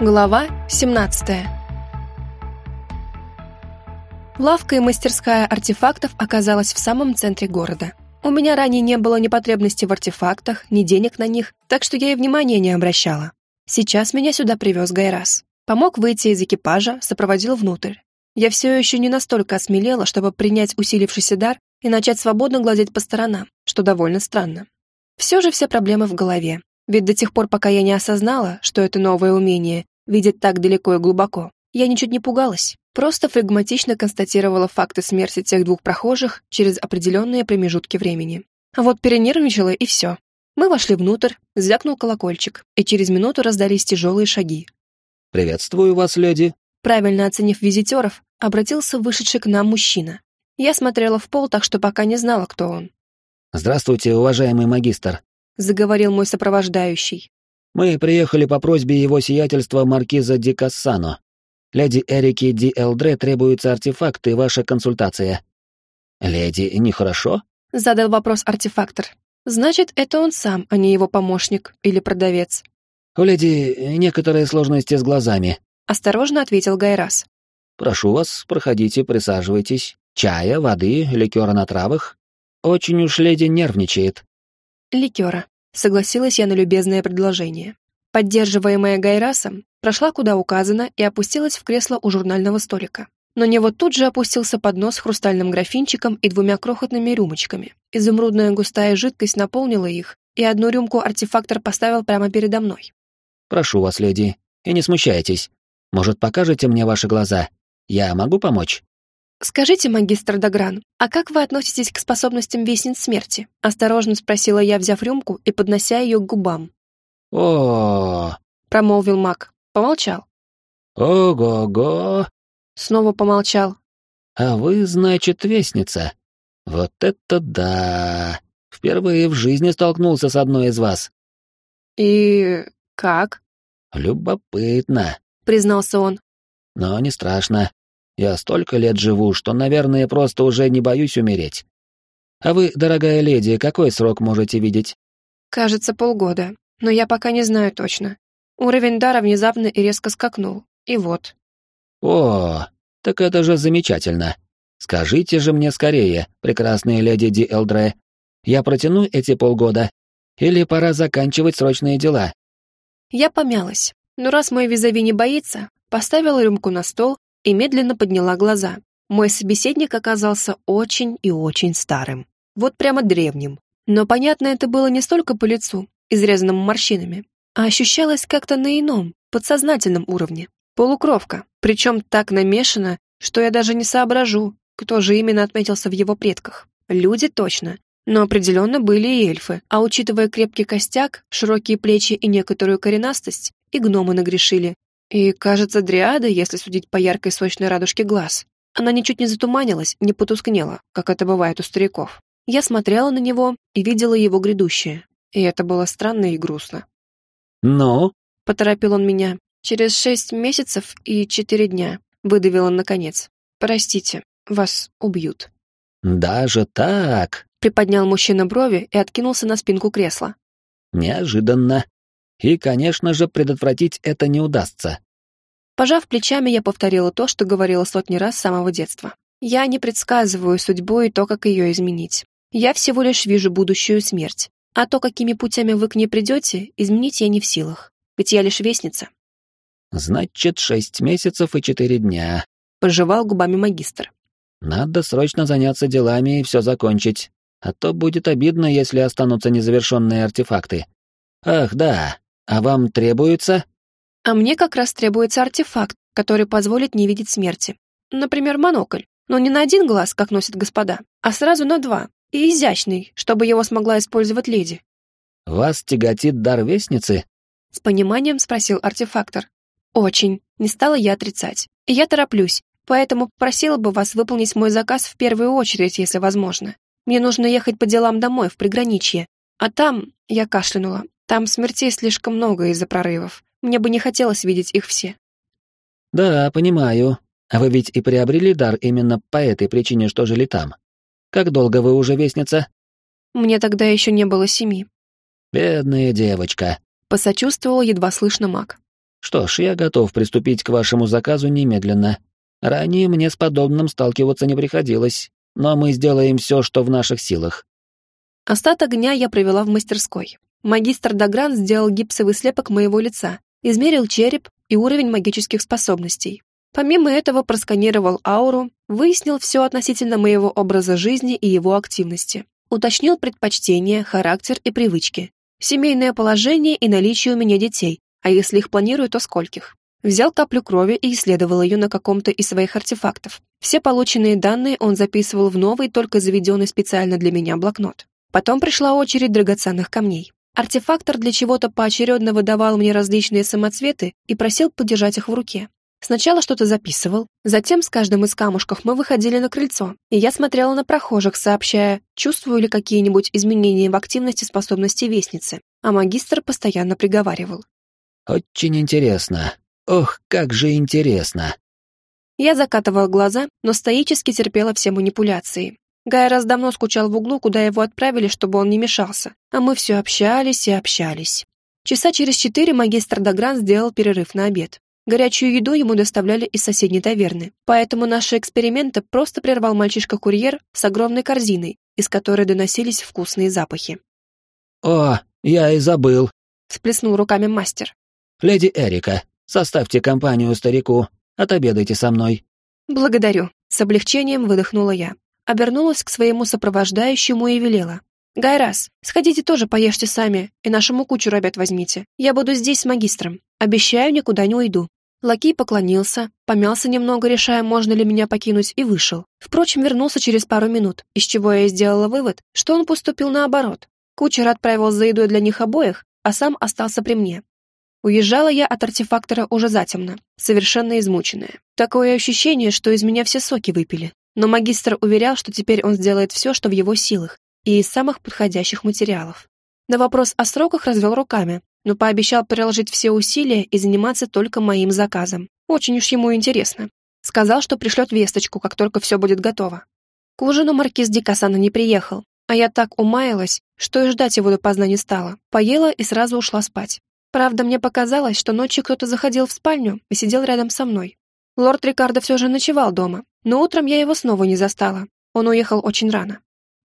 Глава 17 Лавка и мастерская артефактов оказалась в самом центре города. У меня ранее не было ни потребности в артефактах, ни денег на них, так что я и внимания не обращала. Сейчас меня сюда привез Гайрас. Помог выйти из экипажа, сопроводил внутрь. Я все еще не настолько осмелела, чтобы принять усилившийся дар и начать свободно глазеть по сторонам, что довольно странно. Все же все проблемы в голове, ведь до тех пор, пока я не осознала, что это новое умение, видеть так далеко и глубоко, я ничуть не пугалась. Просто флегматично констатировала факты смерти тех двух прохожих через определенные промежутки времени. А вот перенервничала и все. Мы вошли внутрь, звякнул колокольчик, и через минуту раздались тяжелые шаги. «Приветствую вас, леди!» Правильно оценив визитеров, обратился вышедший к нам мужчина. Я смотрела в пол, так что пока не знала, кто он. «Здравствуйте, уважаемый магистр заговорил мой сопровождающий. «Мы приехали по просьбе его сиятельства маркиза Ди Кассано. Леди Эрики Ди Элдре требуется артефакт и ваша консультация». «Леди, нехорошо?» — задал вопрос артефактор. «Значит, это он сам, а не его помощник или продавец». «У леди некоторые сложности с глазами», — осторожно ответил Гайрас. «Прошу вас, проходите, присаживайтесь. Чая, воды, ликера на травах. Очень уж леди нервничает» ликера. Согласилась я на любезное предложение. Поддерживаемая Гайрасом, прошла куда указано и опустилась в кресло у журнального столика. На него тут же опустился поднос с хрустальным графинчиком и двумя крохотными рюмочками. Изумрудная густая жидкость наполнила их, и одну рюмку артефактор поставил прямо передо мной. «Прошу вас, леди, и не смущайтесь. Может, покажете мне ваши глаза? Я могу помочь?» «Скажите, магистр Дагран, а как вы относитесь к способностям вестниц смерти?» — осторожно спросила я, взяв рюмку и поднося ее к губам. о промолвил маг. Помолчал. «Ого-го!» Снова помолчал. «А вы, значит, вестница? Вот это да! Впервые в жизни столкнулся с одной из вас». «И... как?» «Любопытно», — признался он. «Но не страшно. Я столько лет живу, что, наверное, просто уже не боюсь умереть. А вы, дорогая леди, какой срок можете видеть? Кажется, полгода, но я пока не знаю точно. Уровень дара внезапно и резко скакнул. И вот. О, так это же замечательно. Скажите же мне скорее, прекрасная леди Ди Элдре, я протяну эти полгода? Или пора заканчивать срочные дела? Я помялась, но раз мой визави не боится, поставила рюмку на стол и медленно подняла глаза. Мой собеседник оказался очень и очень старым. Вот прямо древним. Но понятно это было не столько по лицу, изрезанному морщинами, а ощущалось как-то на ином, подсознательном уровне. Полукровка, причем так намешана, что я даже не соображу, кто же именно отметился в его предках. Люди точно, но определенно были и эльфы, а учитывая крепкий костяк, широкие плечи и некоторую коренастость, и гномы нагрешили, и, кажется, дриада, если судить по яркой сочной радужке глаз. Она ничуть не затуманилась, не потускнела, как это бывает у стариков. Я смотрела на него и видела его грядущее. И это было странно и грустно. «Ну?» — поторопил он меня. «Через шесть месяцев и четыре дня», — выдавил он наконец. «Простите, вас убьют». «Даже так?» — приподнял мужчина брови и откинулся на спинку кресла. «Неожиданно. И, конечно же, предотвратить это не удастся. Пожав плечами, я повторила то, что говорила сотни раз с самого детства. Я не предсказываю судьбу и то, как ее изменить. Я всего лишь вижу будущую смерть. А то, какими путями вы к ней придете, изменить я не в силах. Ведь я лишь вестница. Значит, шесть месяцев и четыре дня. Пожевал губами магистр. Надо срочно заняться делами и все закончить. А то будет обидно, если останутся незавершенные артефакты. Ах, да, а вам требуется? А мне как раз требуется артефакт, который позволит не видеть смерти. Например, монокль. Но не на один глаз, как носят господа, а сразу на два. И изящный, чтобы его смогла использовать леди. Вас тяготит дар вестницы? С пониманием спросил артефактор. Очень. Не стала я отрицать. И я тороплюсь, поэтому просила бы вас выполнить мой заказ в первую очередь, если возможно. Мне нужно ехать по делам домой, в приграничье. А там, я кашлянула, там смертей слишком много из-за прорывов. Мне бы не хотелось видеть их все. Да, понимаю. А вы ведь и приобрели дар именно по этой причине, что жили там. Как долго вы уже вестница? Мне тогда еще не было семи. Бедная девочка. Посочувствовал едва слышно маг. Что ж, я готов приступить к вашему заказу немедленно. Ранее мне с подобным сталкиваться не приходилось, но мы сделаем все, что в наших силах. Остаток дня я провела в мастерской. Магистр Дагран сделал гипсовый слепок моего лица, измерил череп и уровень магических способностей. Помимо этого просканировал ауру, выяснил все относительно моего образа жизни и его активности. Уточнил предпочтения, характер и привычки. Семейное положение и наличие у меня детей, а если их планирую, то скольких. Взял каплю крови и исследовал ее на каком-то из своих артефактов. Все полученные данные он записывал в новый, только заведенный специально для меня блокнот. Потом пришла очередь драгоценных камней. Артефактор для чего-то поочередно выдавал мне различные самоцветы и просил подержать их в руке. Сначала что-то записывал, затем с каждым из камушков мы выходили на крыльцо, и я смотрела на прохожих, сообщая, чувствую ли какие-нибудь изменения в активности способности вестницы, а магистр постоянно приговаривал. «Очень интересно. Ох, как же интересно!» Я закатывала глаза, но стоически терпела все манипуляции. Гайрос давно скучал в углу, куда его отправили, чтобы он не мешался, а мы все общались и общались. Часа через четыре магистр Дагран сделал перерыв на обед. Горячую еду ему доставляли из соседней таверны, поэтому наши эксперименты просто прервал мальчишка-курьер с огромной корзиной, из которой доносились вкусные запахи. «О, я и забыл», — всплеснул руками мастер. «Леди Эрика, составьте компанию старику, отобедайте со мной». «Благодарю», — с облегчением выдохнула я. Обернулась к своему сопровождающему и велела. «Гайрас, сходите тоже поешьте сами, и нашему кучеру обед возьмите. Я буду здесь с магистром. Обещаю, никуда не уйду». Лакей поклонился, помялся немного, решая, можно ли меня покинуть, и вышел. Впрочем, вернулся через пару минут, из чего я сделала вывод, что он поступил наоборот. Кучер отправил за едой для них обоих, а сам остался при мне. Уезжала я от артефактора уже затемно, совершенно измученная. Такое ощущение, что из меня все соки выпили. Но магистр уверял, что теперь он сделает все, что в его силах, и из самых подходящих материалов. На вопрос о сроках развел руками, но пообещал приложить все усилия и заниматься только моим заказом. Очень уж ему интересно. Сказал, что пришлет весточку, как только все будет готово. К ужину маркиз Дикасана не приехал, а я так умаялась, что и ждать его допоздна не стала. Поела и сразу ушла спать. Правда, мне показалось, что ночью кто-то заходил в спальню и сидел рядом со мной. Лорд Рикардо все же ночевал дома, но утром я его снова не застала. Он уехал очень рано.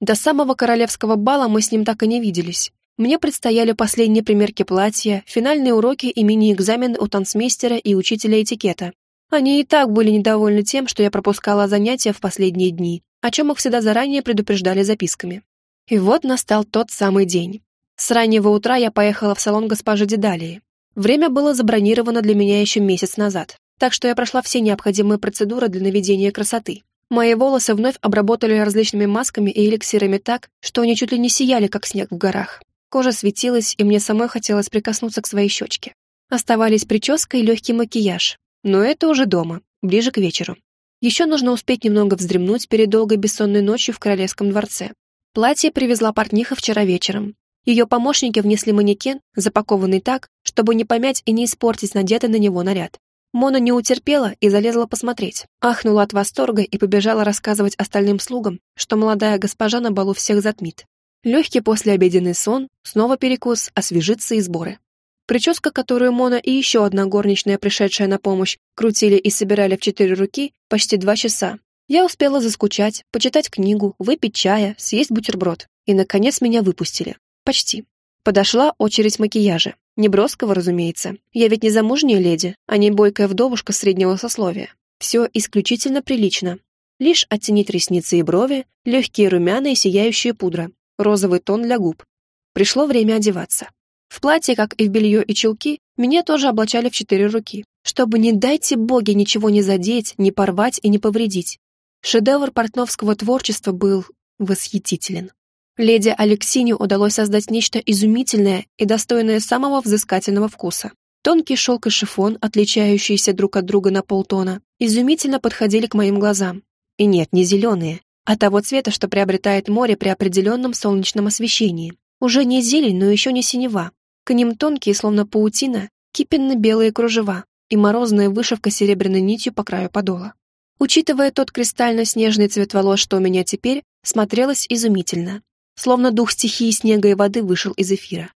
До самого королевского бала мы с ним так и не виделись. Мне предстояли последние примерки платья, финальные уроки и мини-экзамены у танцмейстера и учителя этикета. Они и так были недовольны тем, что я пропускала занятия в последние дни, о чем их всегда заранее предупреждали записками. И вот настал тот самый день. С раннего утра я поехала в салон госпожи Дедалии. Время было забронировано для меня еще месяц назад, так что я прошла все необходимые процедуры для наведения красоты. Мои волосы вновь обработали различными масками и эликсирами так, что они чуть ли не сияли, как снег в горах. Кожа светилась, и мне самой хотелось прикоснуться к своей щечке. Оставались прическа и легкий макияж, но это уже дома, ближе к вечеру. Еще нужно успеть немного вздремнуть перед долгой бессонной ночью в королевском дворце. Платье привезла портниха вчера вечером. Ее помощники внесли манекен, запакованный так, чтобы не помять и не испортить надетый на него наряд. Мона не утерпела и залезла посмотреть. Ахнула от восторга и побежала рассказывать остальным слугам, что молодая госпожа на балу всех затмит. Легкий послеобеденный сон, снова перекус, освежиться и сборы. Прическа, которую Мона и еще одна горничная, пришедшая на помощь, крутили и собирали в четыре руки почти два часа. Я успела заскучать, почитать книгу, выпить чая, съесть бутерброд. И, наконец, меня выпустили. Почти. Подошла очередь макияжа. Неброского, разумеется. Я ведь не замужняя леди, а не бойкая вдовушка среднего сословия. Все исключительно прилично. Лишь оттенить ресницы и брови, легкие румяна и сияющая пудра, розовый тон для губ. Пришло время одеваться. В платье, как и в белье и чулки, меня тоже облачали в четыре руки, чтобы, не дайте боги, ничего не задеть, не порвать и не повредить. Шедевр портновского творчества был восхитителен. Леди Алексине удалось создать нечто изумительное и достойное самого взыскательного вкуса. Тонкий шелк и шифон, отличающиеся друг от друга на полтона, изумительно подходили к моим глазам. И нет, не зеленые, а того цвета, что приобретает море при определенном солнечном освещении. Уже не зелень, но еще не синева. К ним тонкие, словно паутина, кипенно-белые кружева и морозная вышивка серебряной нитью по краю подола. Учитывая тот кристально-снежный цвет волос, что у меня теперь, смотрелось изумительно. Словно дух стихии снега и воды вышел из эфира.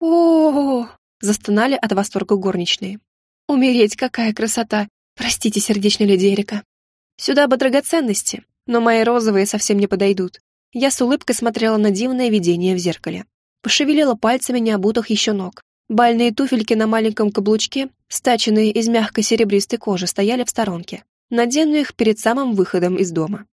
о, застонали от восторга горничные. Умереть, какая красота! Простите, сердечная леди. Сюда бы драгоценности, но мои розовые совсем не подойдут. Я с улыбкой смотрела на дивное видение в зеркале. Пошевелила пальцами необутых еще ног. Бальные туфельки на маленьком каблучке, стаченные из мягкой серебристой кожи, стояли в сторонке. Надену их перед самым выходом из дома.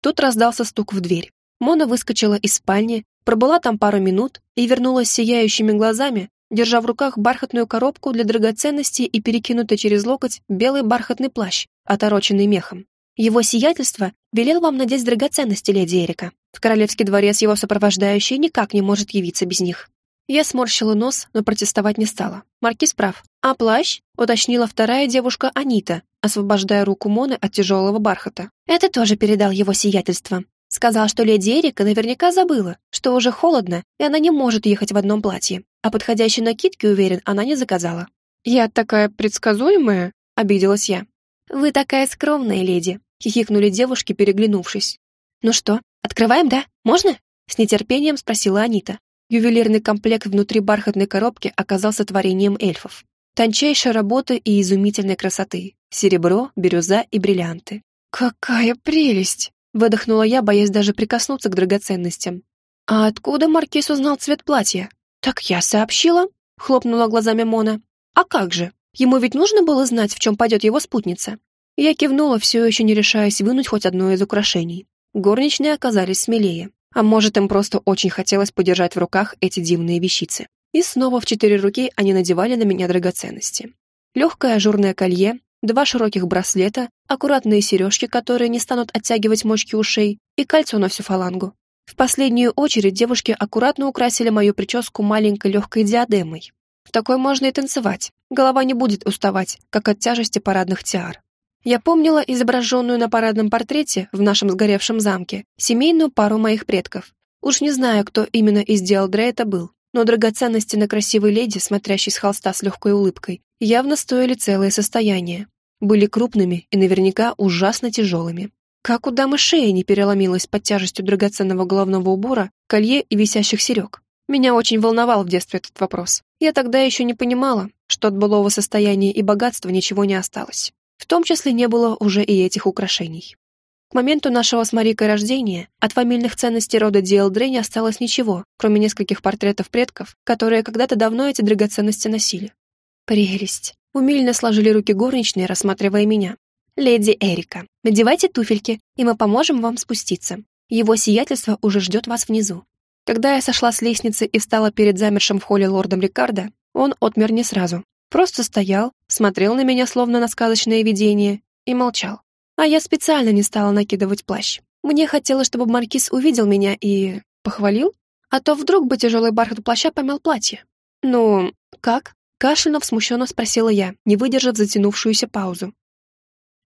Тут раздался стук в дверь. Мона выскочила из спальни, пробыла там пару минут и вернулась сияющими глазами, держа в руках бархатную коробку для драгоценностей и перекинутый через локоть белый бархатный плащ, отороченный мехом. Его сиятельство велел вам надеть драгоценности, леди Эрика. В королевский дворец его сопровождающий никак не может явиться без них. Я сморщила нос, но протестовать не стала. Маркиз прав. А плащ? Уточнила вторая девушка Анита, освобождая руку Моны от тяжелого бархата. Это тоже передал его сиятельство. Сказал, что леди Эрика наверняка забыла, что уже холодно, и она не может ехать в одном платье. А подходящей накидки, уверен, она не заказала. «Я такая предсказуемая?» — обиделась я. «Вы такая скромная, леди», — хихикнули девушки, переглянувшись. «Ну что, открываем, да? Можно?» — с нетерпением спросила Анита. Ювелирный комплект внутри бархатной коробки оказался творением эльфов. Тончайшей работы и изумительной красоты. Серебро, бирюза и бриллианты. «Какая прелесть!» — выдохнула я, боясь даже прикоснуться к драгоценностям. «А откуда Маркиз узнал цвет платья?» «Так я сообщила», — хлопнула глазами Мона. «А как же? Ему ведь нужно было знать, в чем пойдет его спутница. Я кивнула, все еще не решаясь вынуть хоть одно из украшений. Горничные оказались смелее. А может, им просто очень хотелось подержать в руках эти дивные вещицы. И снова в четыре руки они надевали на меня драгоценности. Легкое ажурное колье, два широких браслета, аккуратные сережки, которые не станут оттягивать мочки ушей, и кольцо на всю фалангу. В последнюю очередь девушки аккуратно украсили мою прическу маленькой легкой диадемой. В такой можно и танцевать. Голова не будет уставать, как от тяжести парадных тиар. Я помнила изображенную на парадном портрете в нашем сгоревшем замке семейную пару моих предков. Уж не знаю, кто именно из Диалдре это был, но драгоценности на красивой леди, смотрящей с холста с легкой улыбкой, явно стоили целое состояние. Были крупными и наверняка ужасно тяжелыми. Как у дамы шея не переломилась под тяжестью драгоценного головного убора, колье и висящих серег. Меня очень волновал в детстве этот вопрос. Я тогда еще не понимала, что от былого состояния и богатства ничего не осталось. В том числе не было уже и этих украшений. К моменту нашего с Марикой рождения от фамильных ценностей рода Диэлдре не осталось ничего, кроме нескольких портретов предков, которые когда-то давно эти драгоценности носили. Прелесть. Умильно сложили руки горничные, рассматривая меня. «Леди Эрика, надевайте туфельки, и мы поможем вам спуститься. Его сиятельство уже ждет вас внизу. Когда я сошла с лестницы и встала перед замершим в холле лордом Рикардо, он отмер не сразу. Просто стоял, смотрел на меня словно на сказочное видение и молчал. А я специально не стала накидывать плащ. Мне хотелось, чтобы маркиз увидел меня и... похвалил? А то вдруг бы тяжелый бархат плаща помял платье. «Ну, как?» Кашлянув смущенно спросила я, не выдержав затянувшуюся паузу.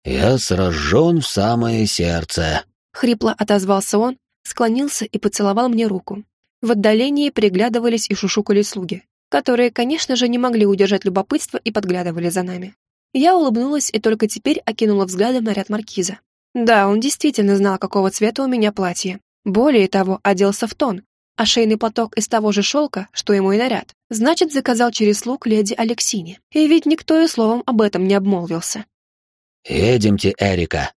«Я сражен в самое сердце», — хрипло отозвался он, склонился и поцеловал мне руку. В отдалении приглядывались и шушукали слуги, которые, конечно же, не могли удержать любопытство и подглядывали за нами. Я улыбнулась и только теперь окинула взглядом наряд маркиза. Да, он действительно знал, какого цвета у меня платье. Более того, оделся в тон, а шейный платок из того же шелка, что и мой наряд. Значит, заказал через слуг леди Алексине. И ведь никто и словом об этом не обмолвился. «Едемте, Эрика».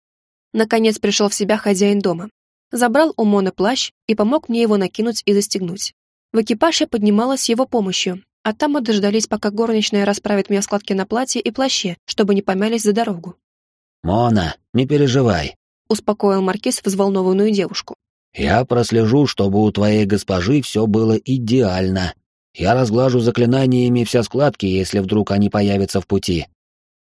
Наконец пришел в себя хозяин дома забрал у Моны плащ и помог мне его накинуть и застегнуть. В экипаж я поднималась с его помощью, а там мы дождались, пока горничная расправит мне складки на платье и плаще, чтобы не помялись за дорогу. «Мона, не переживай», — успокоил Маркиз взволнованную девушку. «Я прослежу, чтобы у твоей госпожи все было идеально. Я разглажу заклинаниями все складки, если вдруг они появятся в пути».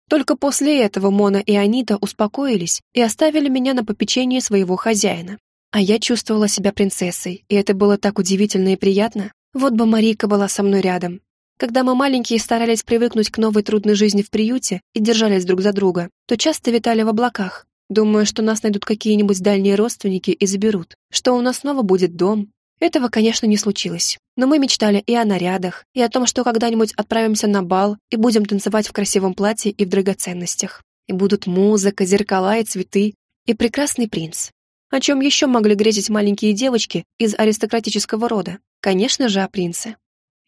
Только после этого Мона и Анита успокоились и оставили меня на попечение своего хозяина. А я чувствовала себя принцессой, и это было так удивительно и приятно. Вот бы Марийка была со мной рядом. Когда мы маленькие старались привыкнуть к новой трудной жизни в приюте и держались друг за друга, то часто витали в облаках, думая, что нас найдут какие-нибудь дальние родственники и заберут, что у нас снова будет дом. Этого, конечно, не случилось. Но мы мечтали и о нарядах, и о том, что когда-нибудь отправимся на бал и будем танцевать в красивом платье и в драгоценностях. И будут музыка, зеркала и цветы, и прекрасный принц. О чем еще могли грезить маленькие девочки из аристократического рода? Конечно же, о принце.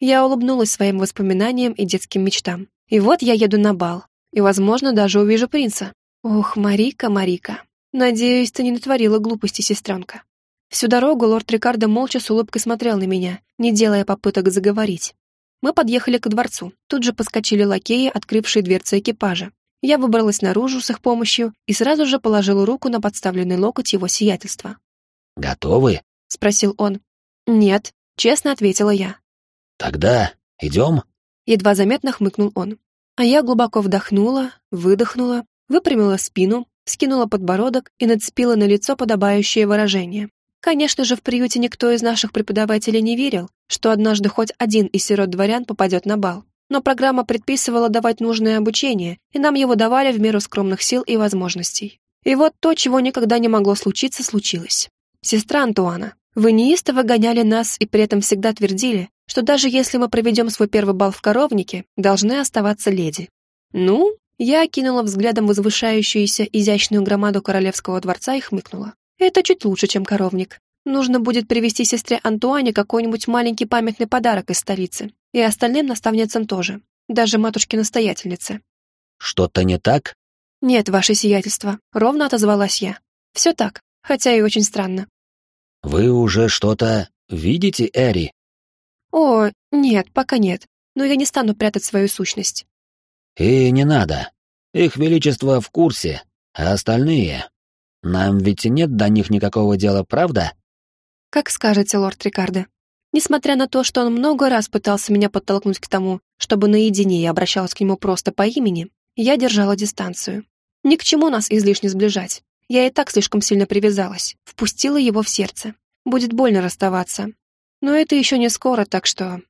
Я улыбнулась своим воспоминаниям и детским мечтам. И вот я еду на бал. и, возможно, даже увижу принца. Ох, Марика, Марика. Надеюсь, ты не натворила глупости, сестренка. Всю дорогу лорд Рикардо молча с улыбкой смотрел на меня, не делая попыток заговорить. Мы подъехали к дворцу. Тут же поскочили лакеи, открывшие дверцы экипажа. Я выбралась наружу с их помощью и сразу же положила руку на подставленный локоть его сиятельства. «Готовы?» — спросил он. «Нет», — честно ответила я. «Тогда идем?» Едва заметно хмыкнул он. А я глубоко вдохнула, выдохнула, выпрямила спину, скинула подбородок и нацепила на лицо подобающее выражение. Конечно же, в приюте никто из наших преподавателей не верил, что однажды хоть один из сирот-дворян попадет на бал. Но программа предписывала давать нужное обучение, и нам его давали в меру скромных сил и возможностей. И вот то, чего никогда не могло случиться, случилось. Сестра Антуана, вы неистово гоняли нас и при этом всегда твердили, что даже если мы проведем свой первый бал в коровнике, должны оставаться леди. Ну, я окинула взглядом возвышающуюся изящную громаду королевского дворца и хмыкнула. Это чуть лучше, чем коровник. Нужно будет привезти сестре Антуане какой-нибудь маленький памятный подарок из столицы. И остальным наставницам тоже. Даже матушке-настоятельнице. Что-то не так? Нет, ваше сиятельство. Ровно отозвалась я. Все так, хотя и очень странно. Вы уже что-то видите, Эри? О, нет, пока нет. Но я не стану прятать свою сущность. И не надо. Их величество в курсе, а остальные... Нам ведь нет до них никакого дела, правда? Как скажете, лорд Рикардо. Несмотря на то, что он много раз пытался меня подтолкнуть к тому, чтобы наедине я обращалась к нему просто по имени, я держала дистанцию. Ни к чему нас излишне сближать. Я и так слишком сильно привязалась, впустила его в сердце. Будет больно расставаться. Но это еще не скоро, так что...